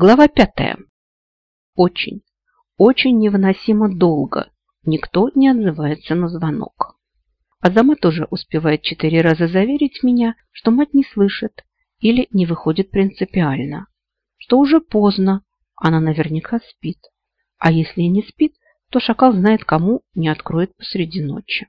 Глава пятая. Очень, очень невыносимо долго никто не отзывается на звонок. Азамат тоже успевает четыре раза заверить меня, что мать не слышит или не выходит принципиально, что уже поздно, она наверняка спит. А если и не спит, то шакал знает, кому не откроет посреди ночи.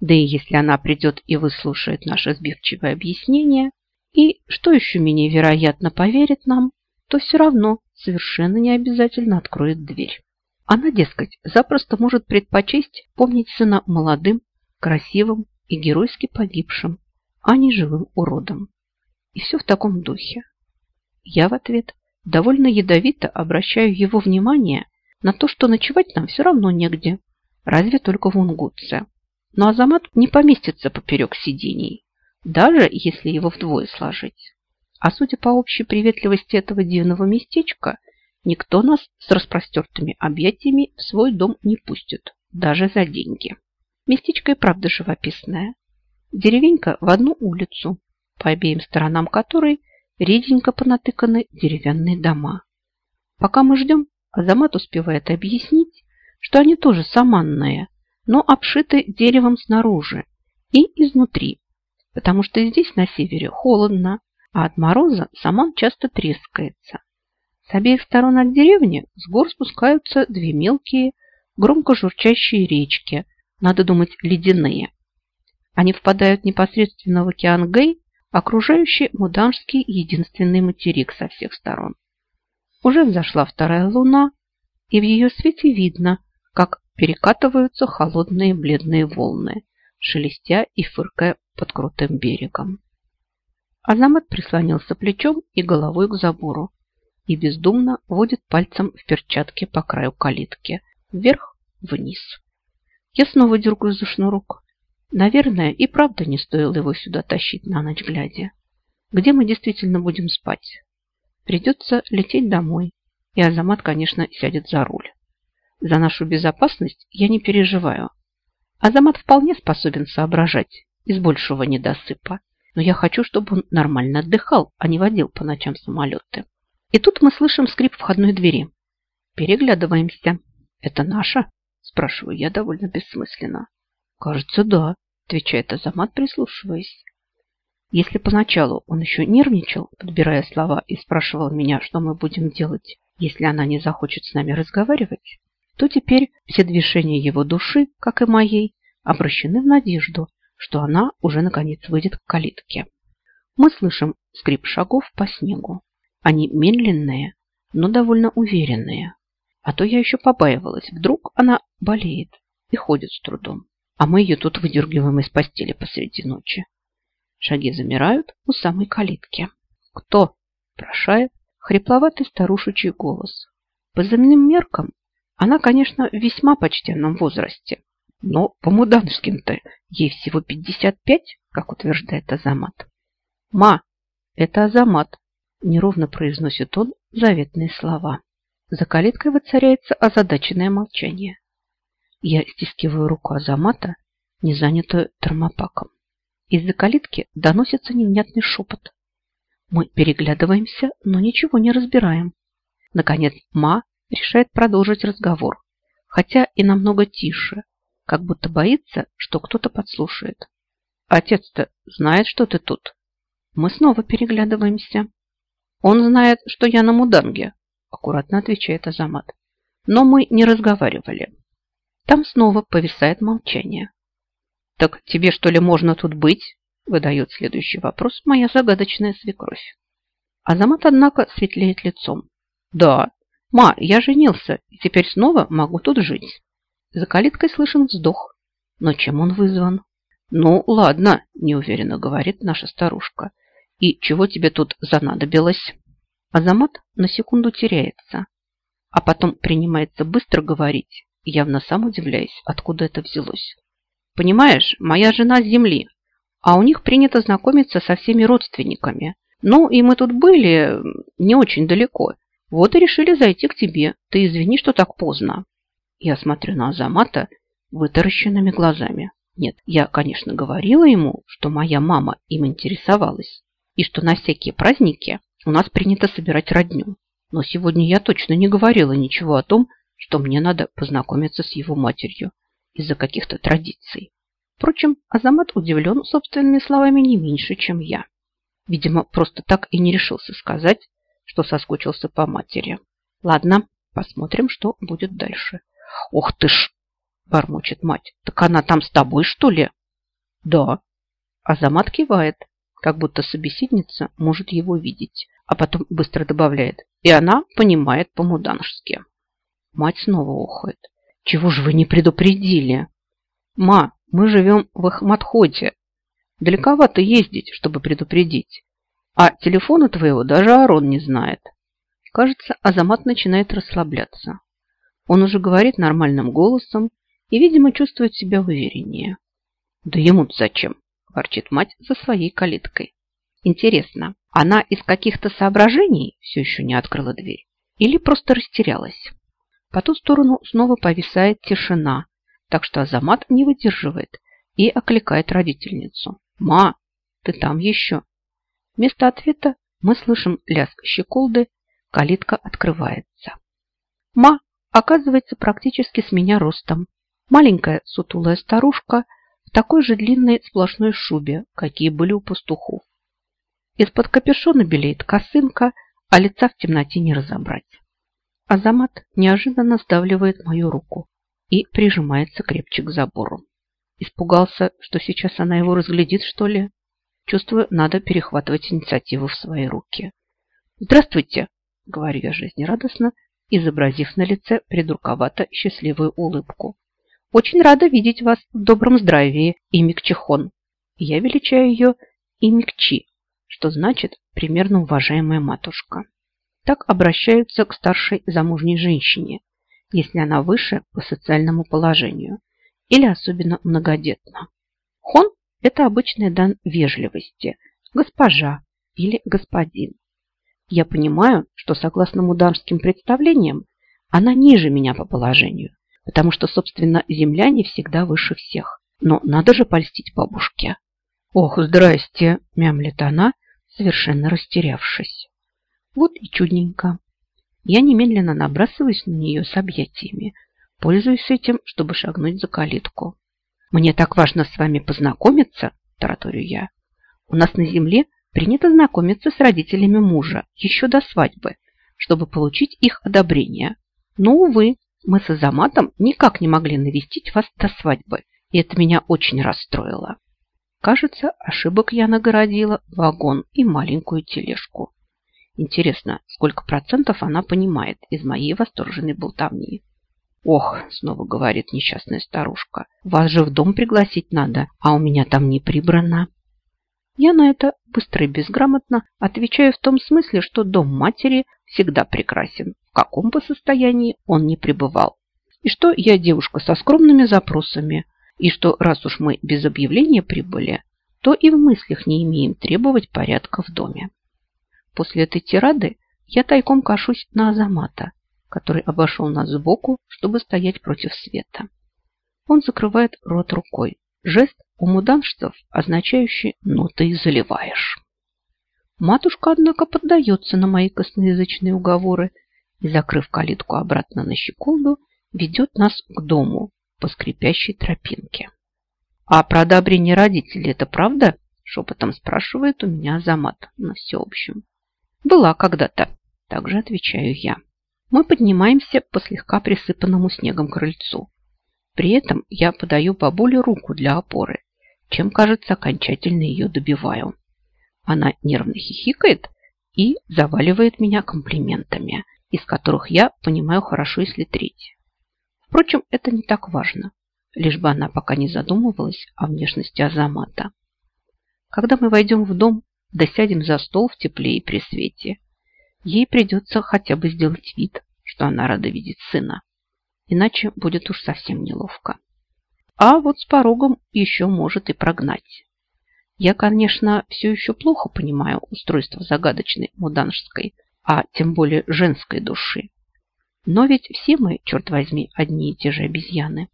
Да и если она придет и выслушает наше сбивчивое объяснение, и, что еще менее вероятно, поверит нам, то все равно совершенно не обязательно откроет дверь. Она, дескать, запросто может предпочесть помнить сына молодым, красивым и геройски погибшим, а не живым уродом. И все в таком духе. Я в ответ довольно ядовито обращаю его внимание на то, что ночевать нам все равно негде, разве только в Унгутце. Но Азамат не поместится поперек сидений, даже если его вдвое сложить. А судя по общей приветливости этого дивного местечка, никто нас с распростертыми объятиями в свой дом не пустит, даже за деньги. Местечко и правда живописное. Деревенька в одну улицу, по обеим сторонам которой реденько понатыканы деревянные дома. Пока мы ждем, Азамат успевает объяснить, что они тоже саманные, но обшиты деревом снаружи и изнутри, потому что здесь на севере холодно, а от мороза саман часто трескается. С обеих сторон от деревни с гор спускаются две мелкие, громко журчащие речки, надо думать, ледяные. Они впадают непосредственно в океан Гэй, окружающий Муданский единственный материк со всех сторон. Уже взошла вторая луна, и в ее свете видно, как перекатываются холодные бледные волны, шелестя и фыркая под крутым берегом. Азамат прислонился плечом и головой к забору и бездумно водит пальцем в перчатке по краю калитки, вверх-вниз. Я снова дергаю за шнурок. Наверное, и правда не стоило его сюда тащить на ночь глядя. Где мы действительно будем спать? Придется лететь домой, и Азамат, конечно, сядет за руль. За нашу безопасность я не переживаю. Азамат вполне способен соображать из большего недосыпа но я хочу, чтобы он нормально отдыхал, а не водил по ночам самолеты. И тут мы слышим скрип входной двери. Переглядываемся. «Это наша?» – спрашиваю я довольно бессмысленно. «Кажется, да», – отвечает Азамат, прислушиваясь. Если поначалу он еще нервничал, подбирая слова, и спрашивал меня, что мы будем делать, если она не захочет с нами разговаривать, то теперь все движения его души, как и моей, обращены в надежду, что она уже наконец выйдет к калитке. Мы слышим скрип шагов по снегу. Они медленные, но довольно уверенные. А то я еще побаивалась. Вдруг она болеет и ходит с трудом. А мы ее тут выдергиваем из постели посреди ночи. Шаги замирают у самой калитки. «Кто?» – прошает хрипловатый старушечий голос. По земным меркам она, конечно, в весьма почтенном возрасте. Но по муданским-то ей всего 55, как утверждает Азамат. «Ма, это Азамат», – неровно произносит он заветные слова. За калиткой воцаряется озадаченное молчание. Я стискиваю руку Азамата, не занятую термопаком. Из-за калитки доносится невнятный шепот. Мы переглядываемся, но ничего не разбираем. Наконец Ма решает продолжить разговор, хотя и намного тише, как будто боится, что кто-то подслушает. Отец-то знает, что ты тут. Мы снова переглядываемся. Он знает, что я на Муданге, аккуратно отвечает Азамат. Но мы не разговаривали. Там снова повисает молчание. Так тебе что ли можно тут быть? Выдает следующий вопрос моя загадочная свекровь. Азамат, однако, светлеет лицом. Да, ма, я женился и теперь снова могу тут жить. За калиткой слышен вздох. Но чем он вызван? Ну, ладно, неуверенно говорит наша старушка. И чего тебе тут занадобилось? Азамат на секунду теряется, а потом принимается быстро говорить, явно сам удивляясь, откуда это взялось. Понимаешь, моя жена с земли, а у них принято знакомиться со всеми родственниками. Ну, и мы тут были не очень далеко. Вот и решили зайти к тебе. Ты извини, что так поздно. Я смотрю на Азамата вытаращенными глазами. Нет, я, конечно, говорила ему, что моя мама им интересовалась, и что на всякие праздники у нас принято собирать родню. Но сегодня я точно не говорила ничего о том, что мне надо познакомиться с его матерью из-за каких-то традиций. Впрочем, Азамат удивлен собственными словами не меньше, чем я. Видимо, просто так и не решился сказать, что соскучился по матери. Ладно, посмотрим, что будет дальше. Ох ты ж, бормочет мать. Так она там с тобой, что ли? Да. Азамат кивает, как будто собеседница может его видеть, а потом быстро добавляет. И она понимает по-муданжски. Мать снова охает. Чего же вы не предупредили? Ма, мы живем в Ахматхоте. Далековато ездить, чтобы предупредить. А телефона твоего даже Арон не знает. Кажется, Азамат начинает расслабляться. Он уже говорит нормальным голосом и, видимо, чувствует себя увереннее. Да ему-то зачем? Ворчит мать за своей калиткой. Интересно, она из каких-то соображений все еще не открыла дверь? Или просто растерялась? По ту сторону снова повисает тишина, так что Азамат не выдерживает и окликает родительницу. «Ма, ты там еще?» Вместо ответа мы слышим лязг щеколды, калитка открывается. Ма оказывается практически с меня ростом. Маленькая сутулая старушка в такой же длинной сплошной шубе, какие были у пастухов. Из-под капюшона белеет косынка, а лица в темноте не разобрать. Азамат неожиданно сдавливает мою руку и прижимается крепче к забору. Испугался, что сейчас она его разглядит, что ли? Чувствую, надо перехватывать инициативу в свои руки. «Здравствуйте!» — говорю я жизнерадостно, изобразив на лице придурковато счастливую улыбку. «Очень рада видеть вас в добром здравии, Имикчихон!» Я величаю ее Имикчи, что значит примерно уважаемая матушка. Так обращаются к старшей замужней женщине, если она выше по социальному положению или особенно многодетна. Хон – это обычный дан вежливости, госпожа или господин. Я понимаю, что согласно муданским представлениям, она ниже меня по положению, потому что, собственно, земля не всегда выше всех. Но надо же польстить бабушке. «Ох, здрасте!» – мямлет она, совершенно растерявшись. Вот и чудненько. Я немедленно набрасываюсь на нее с объятиями, пользуюсь этим, чтобы шагнуть за калитку. «Мне так важно с вами познакомиться», – тараторю я. «У нас на земле принято знакомиться с родителями мужа еще до свадьбы, чтобы получить их одобрение. Но, увы, мы с Азаматом никак не могли навестить вас до свадьбы, и это меня очень расстроило. Кажется, ошибок я нагородила вагон и маленькую тележку. Интересно, сколько процентов она понимает из моей восторженной болтовни? «Ох», — снова говорит несчастная старушка, «вас же в дом пригласить надо, а у меня там не прибрано». Я на это быстро и безграмотно отвечаю в том смысле, что дом матери всегда прекрасен, в каком бы состоянии он ни пребывал. И что я девушка со скромными запросами, и что раз уж мы без объявления прибыли, то и в мыслях не имеем требовать порядка в доме. После этой тирады я тайком кашусь на Азамата, который обошел нас сбоку, чтобы стоять против света. Он закрывает рот рукой. Жест у муданшцев, означающий «ну ты заливаешь». Матушка, однако, поддается на мои косноязычные уговоры и, закрыв калитку обратно на щеколду, ведет нас к дому по скрипящей тропинке. «А про одобрение родителей это правда?» шепотом спрашивает у меня Азамат на всеобщем. Была когда-то, также отвечаю я. Мы поднимаемся по слегка присыпанному снегом крыльцу. При этом я подаю бабуле руку для опоры, чем, кажется, окончательно ее добиваю. Она нервно хихикает и заваливает меня комплиментами, из которых я понимаю хорошо, если треть. Впрочем, это не так важно, лишь бы она пока не задумывалась о внешности Азамата. Когда мы войдем в дом, да сядем за стол в тепле и при свете. Ей придется хотя бы сделать вид, что она рада видеть сына. Иначе будет уж совсем неловко. А вот с порогом еще может и прогнать. Я, конечно, все еще плохо понимаю устройство загадочной муданжской, а тем более женской души. Но ведь все мы, черт возьми, одни и те же обезьяны.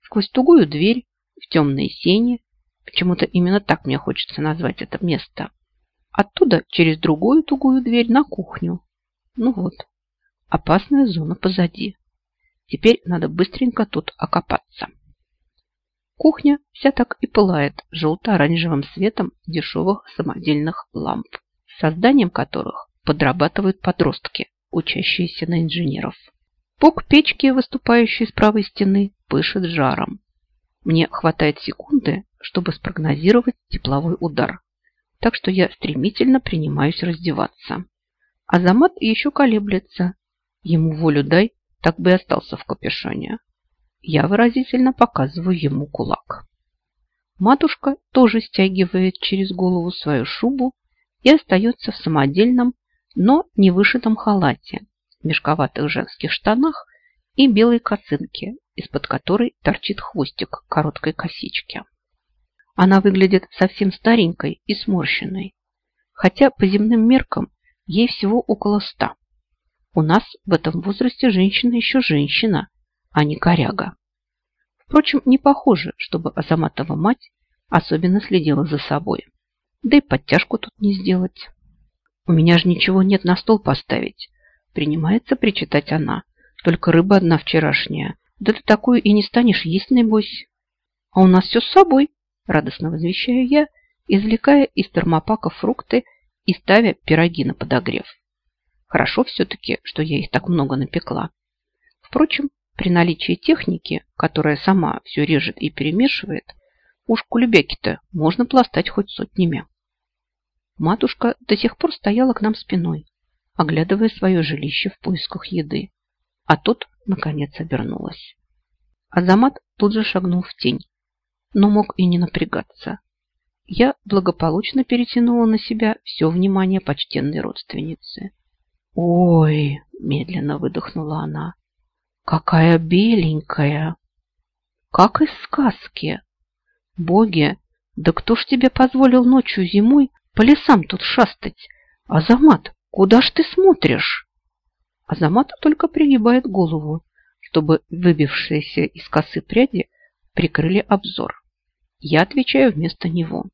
Сквозь тугую дверь в темной сене Почему-то именно так мне хочется назвать это место. Оттуда через другую тугую дверь на кухню. Ну вот, опасная зона позади. Теперь надо быстренько тут окопаться. Кухня вся так и пылает желто-оранжевым светом дешевых самодельных ламп, созданием которых подрабатывают подростки, учащиеся на инженеров. Пок печки, выступающей с правой стены, пышет жаром. Мне хватает секунды, чтобы спрогнозировать тепловой удар, так что я стремительно принимаюсь раздеваться. Азамат еще колеблется. Ему волю дай, так бы и остался в капюшоне. Я выразительно показываю ему кулак. Матушка тоже стягивает через голову свою шубу и остается в самодельном, но не вышитом халате, мешковатых женских штанах и белой косынке, из-под которой торчит хвостик короткой косички. Она выглядит совсем старенькой и сморщенной, хотя по земным меркам ей всего около ста. У нас в этом возрасте женщина еще женщина, а не коряга. Впрочем, не похоже, чтобы Азаматова мать особенно следила за собой. Да и подтяжку тут не сделать. У меня же ничего нет на стол поставить. Принимается причитать она. Только рыба одна вчерашняя. Да ты такую и не станешь есть, небось. А у нас все с собой, радостно возвещаю я, извлекая из термопака фрукты и ставя пироги на подогрев. Хорошо все-таки, что я их так много напекла. Впрочем, при наличии техники, которая сама все режет и перемешивает, уж кулебяки-то можно пластать хоть сотнями. Матушка до сих пор стояла к нам спиной, оглядывая свое жилище в поисках еды. А тут, наконец, обернулась. Азамат тут же шагнул в тень, но мог и не напрягаться. Я благополучно перетянула на себя все внимание почтенной родственницы. «Ой!» – медленно выдохнула она. «Какая беленькая!» «Как из сказки!» «Боги, да кто ж тебе позволил ночью зимой по лесам тут шастать? Азамат, куда ж ты смотришь?» Азамат только пригибает голову, чтобы выбившиеся из косы пряди прикрыли обзор. Я отвечаю вместо него.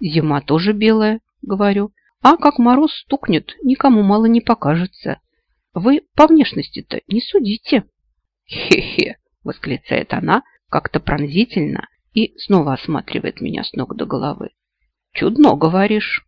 «Зима тоже белая», — говорю. А как мороз стукнет, никому мало не покажется. Вы по внешности-то не судите. Хе-хе, восклицает она как-то пронзительно и снова осматривает меня с ног до головы. Чудно, говоришь.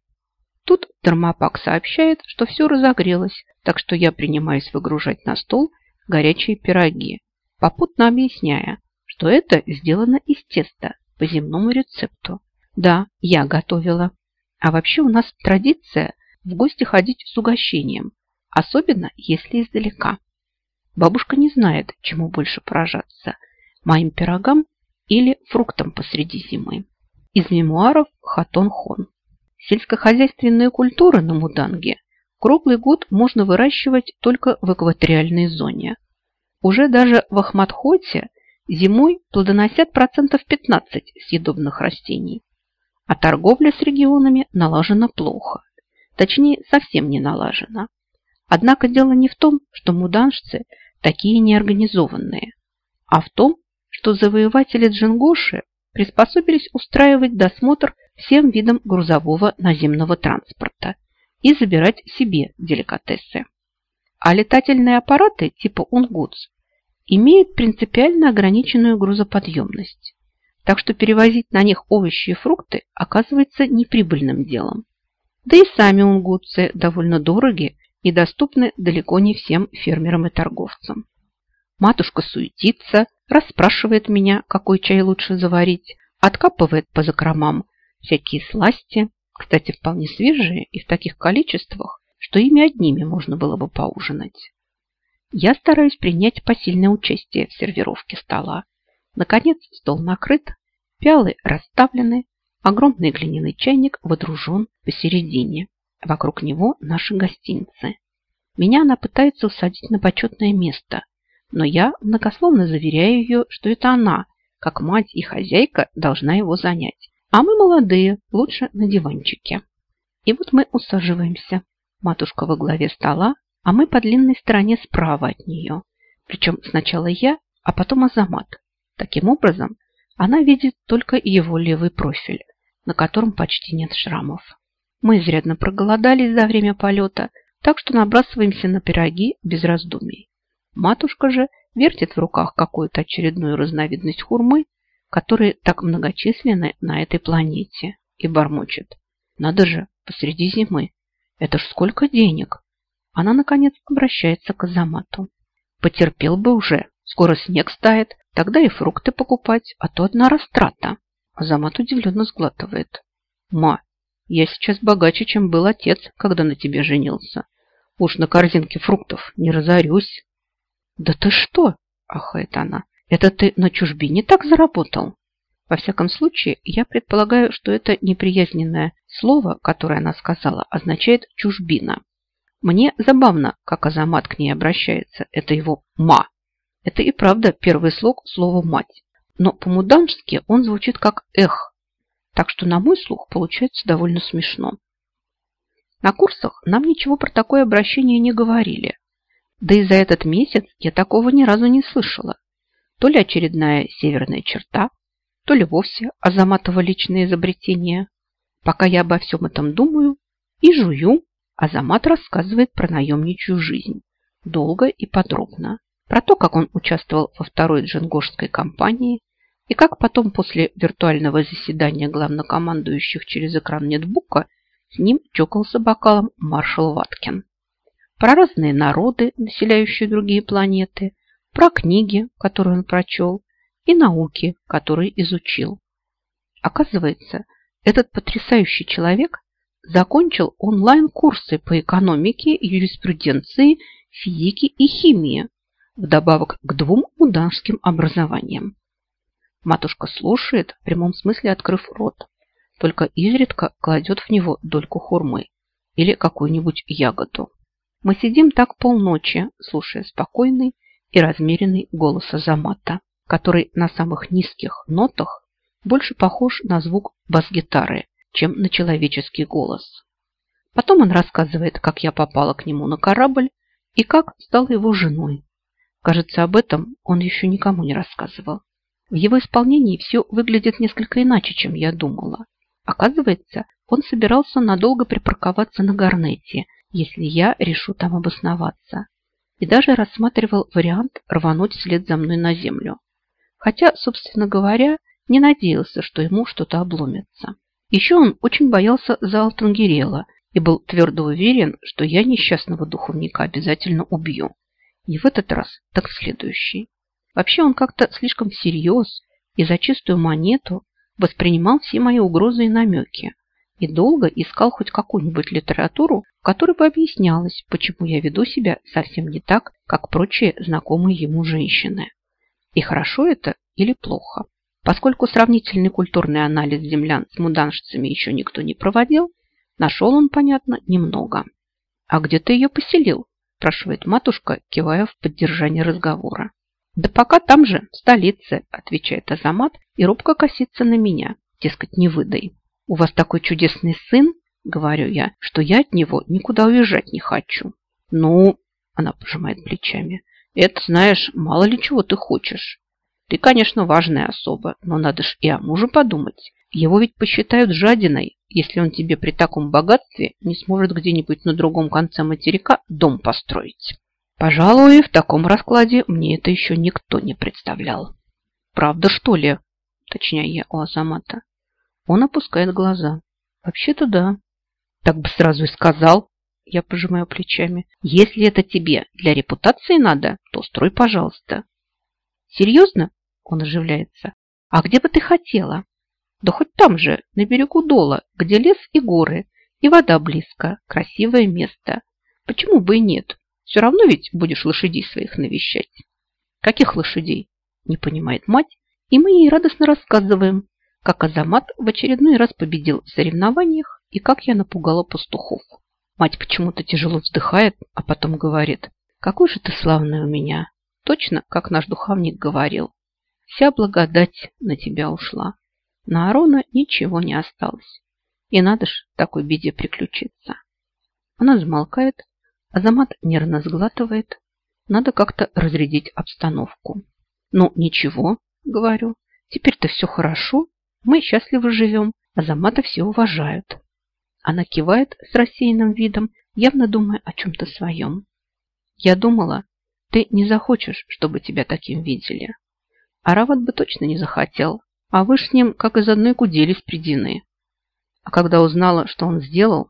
Тут термопак сообщает, что все разогрелось, так что я принимаюсь выгружать на стол горячие пироги, попутно объясняя, что это сделано из теста по земному рецепту. Да, я готовила. А вообще у нас традиция в гости ходить с угощением, особенно если издалека. Бабушка не знает, чему больше поражаться – моим пирогам или фруктам посреди зимы. Из мемуаров Хатон Хон. Сельскохозяйственные культуры на Муданге круглый год можно выращивать только в экваториальной зоне. Уже даже в Ахматхоте зимой плодоносят процентов 15 съедобных растений, а торговля с регионами налажена плохо. Точнее, совсем не налажена. Однако дело не в том, что муданжцы такие неорганизованные, а в том, что завоеватели Джингоши приспособились устраивать досмотр всем видам грузового наземного транспорта и забирать себе деликатесы. А летательные аппараты типа «Унгутс» имеют принципиально ограниченную грузоподъемность так что перевозить на них овощи и фрукты оказывается неприбыльным делом. Да и сами унгутцы довольно дороги и доступны далеко не всем фермерам и торговцам. Матушка суетится, расспрашивает меня, какой чай лучше заварить, откапывает по закромам всякие сласти, кстати, вполне свежие и в таких количествах, что ими одними можно было бы поужинать. Я стараюсь принять посильное участие в сервировке стола, Наконец стол накрыт, пиалы расставлены, огромный глиняный чайник водружен посередине. Вокруг него наши гостиницы. Меня она пытается усадить на почетное место, но я многословно заверяю ее, что это она, как мать и хозяйка, должна его занять. А мы молодые, лучше на диванчике. И вот мы усаживаемся. Матушка во главе стола, а мы по длинной стороне справа от нее. Причем сначала я, а потом Азамат. Таким образом, она видит только его левый профиль, на котором почти нет шрамов. Мы изрядно проголодались за время полета, так что набрасываемся на пироги без раздумий. Матушка же вертит в руках какую-то очередную разновидность хурмы, которые так многочисленны на этой планете, и бормочет. Надо же, посреди зимы. Это ж сколько денег! Она, наконец, обращается к Азамату. Потерпел бы уже, скоро снег стает, тогда и фрукты покупать, а то одна растрата. Азамат удивленно сглатывает. Ма, я сейчас богаче, чем был отец, когда на тебе женился. Уж на корзинке фруктов не разорюсь. Да ты что? Ахает она. Это ты на чужбине так заработал? Во всяком случае, я предполагаю, что это неприязненное слово, которое она сказала, означает чужбина. Мне забавно, как Азамат к ней обращается. Это его «ма». Это и правда первый слог слова «мать». Но по-мудански он звучит как «эх». Так что на мой слух получается довольно смешно. На курсах нам ничего про такое обращение не говорили. Да и за этот месяц я такого ни разу не слышала. То ли очередная северная черта, то ли вовсе Азаматова личное изобретение. Пока я обо всем этом думаю и жую, Азамат рассказывает про наемничью жизнь. Долго и подробно. Про то, как он участвовал во второй джингошской кампании и как потом после виртуального заседания главнокомандующих через экран нетбука с ним чокался бокалом маршал Ваткин. Про разные народы, населяющие другие планеты, про книги, которые он прочел, и науки, которые изучил. Оказывается, этот потрясающий человек закончил онлайн-курсы по экономике, юриспруденции, физике и химии, вдобавок к двум удашским образованиям. Матушка слушает, в прямом смысле открыв рот, только изредка кладет в него дольку хурмы или какую-нибудь ягоду. Мы сидим так полночи, слушая спокойный и размеренный голос Азамата, который на самых низких нотах больше похож на звук бас-гитары, чем на человеческий голос. Потом он рассказывает, как я попала к нему на корабль и как стала его женой. Кажется, об этом он еще никому не рассказывал. В его исполнении все выглядит несколько иначе, чем я думала. Оказывается, он собирался надолго припарковаться на Гарнете, если я решу там обосноваться. И даже рассматривал вариант рвануть вслед за мной на землю. Хотя, собственно говоря, не надеялся, что ему что-то обломится. Еще он очень боялся за Алтангерела и был твердо уверен, что я несчастного духовника обязательно убью. Не в этот раз, так в следующий. Вообще он как-то слишком всерьез и за чистую монету воспринимал все мои угрозы и намеки и долго искал хоть какую-нибудь литературу, в которой бы объяснялось, почему я веду себя совсем не так, как прочие знакомые ему женщины. И хорошо это или плохо? Поскольку сравнительный культурный анализ землян с муданшцами еще никто не проводил, нашел он, понятно, немного. «А где ты ее поселил?» – спрашивает матушка, кивая в поддержание разговора. «Да пока там же, в столице», – отвечает Азамат и робко косится на меня, дескать, не выдай. «У вас такой чудесный сын, — говорю я, — что я от него никуда уезжать не хочу». «Ну, — она пожимает плечами, — это, знаешь, мало ли чего ты хочешь. Ты, конечно, важная особа, но надо ж и о муже подумать. Его ведь посчитают жадиной, если он тебе при таком богатстве не сможет где-нибудь на другом конце материка дом построить. Пожалуй, в таком раскладе мне это еще никто не представлял. Правда, что ли? Точнее, у Азамата. Он опускает глаза. Вообще-то да. Так бы сразу и сказал. Я пожимаю плечами. Если это тебе для репутации надо, то строй, пожалуйста. Серьезно? Он оживляется. А где бы ты хотела? Да хоть там же, на берегу Дола, где лес и горы, и вода близко, красивое место. Почему бы и нет? Все равно ведь будешь лошадей своих навещать. Каких лошадей? Не понимает мать, и мы ей радостно рассказываем, как Азамат в очередной раз победил в соревнованиях и как я напугала пастухов. Мать почему-то тяжело вздыхает, а потом говорит, какой же ты славный у меня. Точно, как наш духовник говорил. Вся благодать на тебя ушла. На Арона ничего не осталось. И надо ж такой беде приключиться. Она замолкает, Азамат нервно сглатывает. Надо как-то разрядить обстановку. Ну, ничего, говорю. Теперь-то все хорошо. Мы счастливо живем, Азамата все уважают. Она кивает с рассеянным видом, явно думая о чем-то своем. Я думала, ты не захочешь, чтобы тебя таким видели. А бы точно не захотел, а вы с ним как из одной кудели спредены. А когда узнала, что он сделал,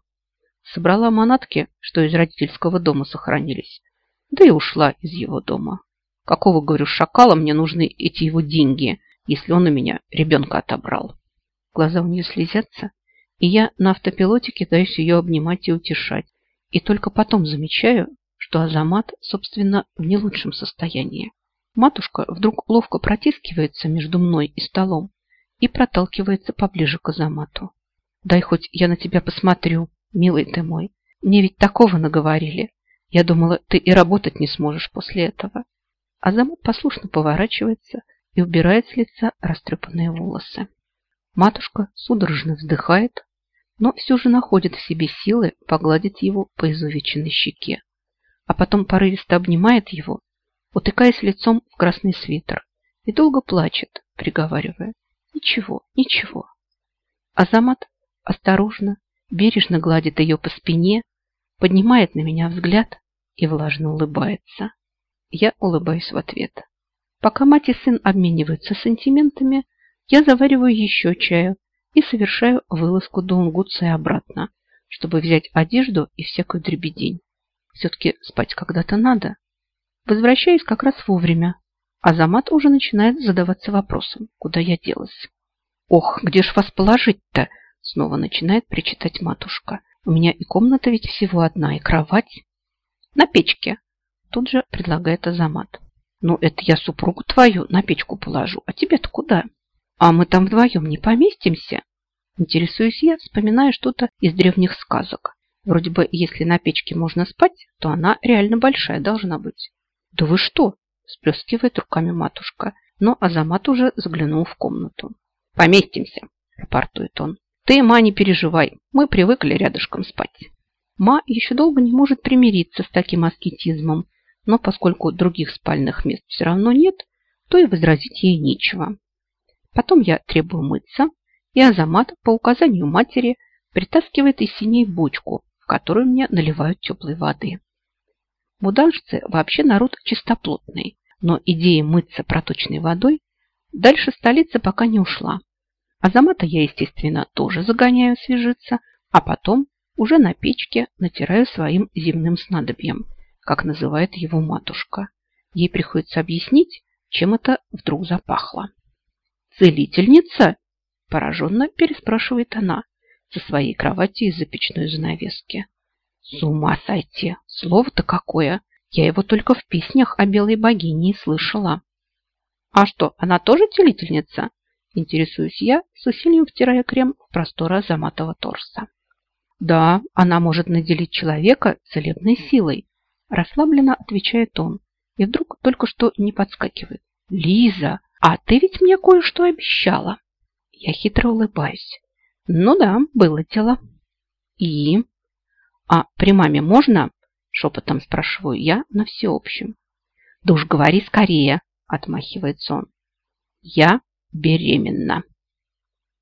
собрала манатки, что из родительского дома сохранились, да и ушла из его дома. Какого, говорю, шакала мне нужны эти его деньги, если он у меня ребенка отобрал? Глаза у нее слезятся, и я на автопилоте кидаюсь ее обнимать и утешать. И только потом замечаю, что Азамат, собственно, в не лучшем состоянии. Матушка вдруг ловко протискивается между мной и столом и проталкивается поближе к Азамату. «Дай хоть я на тебя посмотрю, милый ты мой. Мне ведь такого наговорили. Я думала, ты и работать не сможешь после этого». Азамат послушно поворачивается и убирает с лица растрепанные волосы. Матушка судорожно вздыхает, но все же находит в себе силы погладить его по изувеченной щеке, а потом порывисто обнимает его, утыкаясь лицом в красный свитер, и долго плачет, приговаривая «Ничего, ничего». Азамат осторожно, бережно гладит ее по спине, поднимает на меня взгляд и влажно улыбается. Я улыбаюсь в ответ. Пока мать и сын обмениваются сантиментами, я завариваю еще чаю и совершаю вылазку до Унгутса и обратно, чтобы взять одежду и всякую дребедень. Все-таки спать когда-то надо. Возвращаюсь как раз вовремя, а Замат уже начинает задаваться вопросом, куда я делась. «Ох, где ж вас положить-то?» Снова начинает причитать матушка. «У меня и комната ведь всего одна, и кровать». «На печке», тут же предлагает Азамат. «Ну, это я супругу твою на печку положу, а тебе-то куда?» А мы там вдвоем не поместимся? Интересуюсь я, вспоминая что-то из древних сказок. Вроде бы, если на печке можно спать, то она реально большая должна быть. Да вы что? Сплескивает руками матушка. Но Азамат уже заглянул в комнату. Поместимся, рапортует он. Ты, ма, не переживай. Мы привыкли рядышком спать. Ма еще долго не может примириться с таким аскетизмом, но поскольку других спальных мест все равно нет, то и возразить ей нечего. Потом я требую мыться, и Азамат по указанию матери притаскивает из синей бочку, в которую мне наливают теплой воды. Муданжцы вообще народ чистоплотный, но идея мыться проточной водой дальше столицы пока не ушла. Азамата я, естественно, тоже загоняю освежиться, а потом уже на печке натираю своим земным снадобьем, как называет его матушка. Ей приходится объяснить, чем это вдруг запахло. «Целительница?» – пораженно переспрашивает она со своей кровати из-за печной занавески. «С ума сойти! Слово-то какое! Я его только в песнях о белой богине и слышала». «А что, она тоже целительница?» – интересуюсь я, с усилием втирая крем в просторы Азаматова торса. «Да, она может наделить человека целебной силой», – расслабленно отвечает он, и вдруг только что не подскакивает. «Лиза, а ты ведь мне кое-что обещала. Я хитро улыбаюсь. Ну да, было дело. И? А при маме можно? Шепотом спрашиваю я на всеобщем. Да уж говори скорее, отмахивается он. Я беременна.